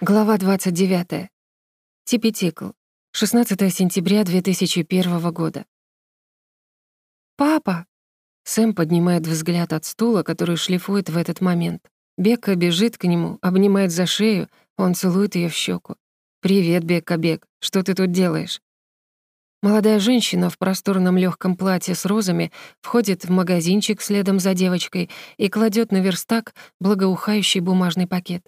Глава 29. Типетикл. 16 сентября 2001 года. «Папа!» Сэм поднимает взгляд от стула, который шлифует в этот момент. Бекка бежит к нему, обнимает за шею, он целует ее в щеку. «Привет, Бекка Бек, что ты тут делаешь?» Молодая женщина в просторном легком платье с розами входит в магазинчик следом за девочкой и кладет на верстак благоухающий бумажный пакет.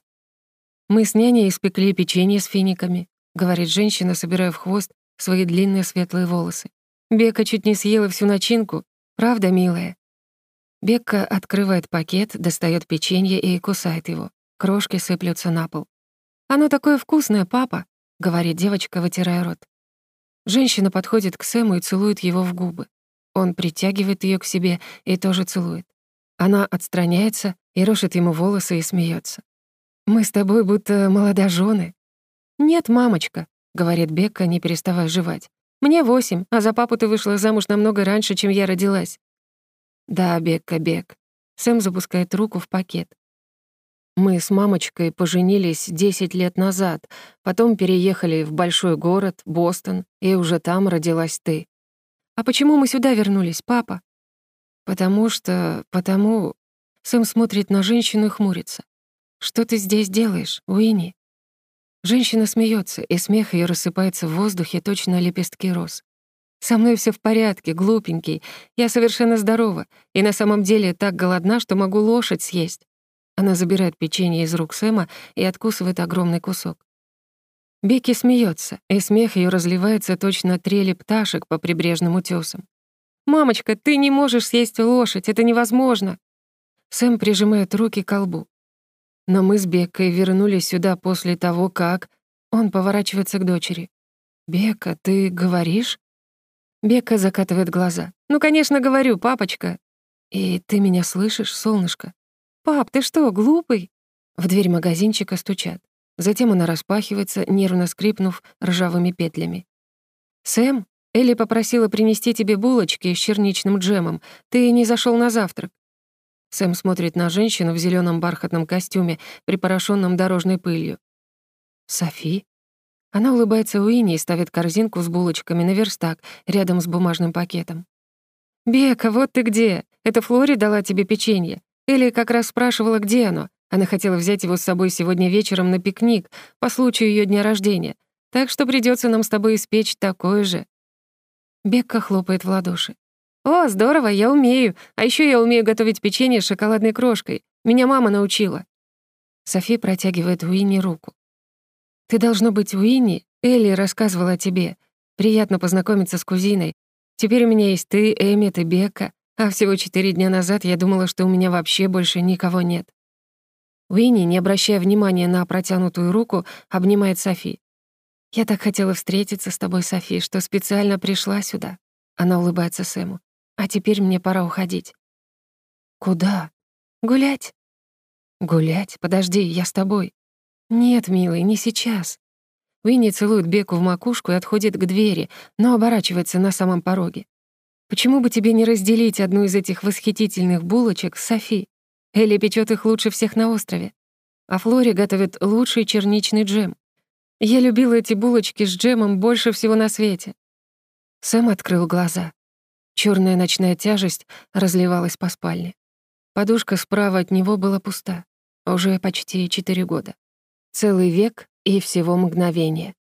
«Мы с няней испекли печенье с финиками», — говорит женщина, собирая в хвост свои длинные светлые волосы. «Бека чуть не съела всю начинку. Правда, милая?» Бекка открывает пакет, достает печенье и кусает его. Крошки сыплются на пол. «Оно такое вкусное, папа», — говорит девочка, вытирая рот. Женщина подходит к Сэму и целует его в губы. Он притягивает ее к себе и тоже целует. Она отстраняется и рушит ему волосы и смеется. Мы с тобой будто молодожены. Нет, мамочка, говорит Бекка, не переставая жевать. Мне восемь, а за папу ты вышла замуж намного раньше, чем я родилась. Да, Бекка, Бек. Сэм запускает руку в пакет. Мы с мамочкой поженились 10 лет назад, потом переехали в большой город, Бостон, и уже там родилась ты. А почему мы сюда вернулись, папа? Потому что... потому... Сэм смотрит на женщину и хмурится. «Что ты здесь делаешь, Уинни?» Женщина смеется, и смех ее рассыпается в воздухе точно лепестки роз. «Со мной все в порядке, глупенький. Я совершенно здорова, и на самом деле так голодна, что могу лошадь съесть». Она забирает печенье из рук Сэма и откусывает огромный кусок. Бекки смеется, и смех ее разливается точно трели пташек по прибрежным утесам. «Мамочка, ты не можешь съесть лошадь, это невозможно!» Сэм прижимает руки к колбу. Но мы с Беккой вернулись сюда после того, как... Он поворачивается к дочери. «Бека, ты говоришь?» Бека закатывает глаза. «Ну, конечно, говорю, папочка». «И ты меня слышишь, солнышко?» «Пап, ты что, глупый?» В дверь магазинчика стучат. Затем она распахивается, нервно скрипнув ржавыми петлями. «Сэм, Элли попросила принести тебе булочки с черничным джемом. Ты не зашел на завтрак. Сэм смотрит на женщину в зеленом бархатном костюме, припорошенном дорожной пылью. «Софи?» Она улыбается Уинни и ставит корзинку с булочками на верстак рядом с бумажным пакетом. «Бека, вот ты где! Это Флори дала тебе печенье. Или как раз спрашивала, где оно. Она хотела взять его с собой сегодня вечером на пикник по случаю ее дня рождения. Так что придется нам с тобой испечь такое же». Бекка хлопает в ладоши. «О, здорово, я умею. А еще я умею готовить печенье с шоколадной крошкой. Меня мама научила». Софи протягивает Уинни руку. «Ты должно быть Уинни. Элли рассказывала тебе. Приятно познакомиться с кузиной. Теперь у меня есть ты, Эммет и Бекка. А всего четыре дня назад я думала, что у меня вообще больше никого нет». Уинни, не обращая внимания на протянутую руку, обнимает Софи. «Я так хотела встретиться с тобой, Софи, что специально пришла сюда». Она улыбается Сэму. А теперь мне пора уходить. Куда? Гулять. Гулять? Подожди, я с тобой. Нет, милый, не сейчас. Уинни целует Беку в макушку и отходит к двери, но оборачивается на самом пороге. Почему бы тебе не разделить одну из этих восхитительных булочек с Софи? Элли печёт их лучше всех на острове. А Флори готовит лучший черничный джем. Я любила эти булочки с джемом больше всего на свете. Сэм открыл глаза. Черная ночная тяжесть разливалась по спальне. Подушка справа от него была пуста. Уже почти четыре года. Целый век и всего мгновение.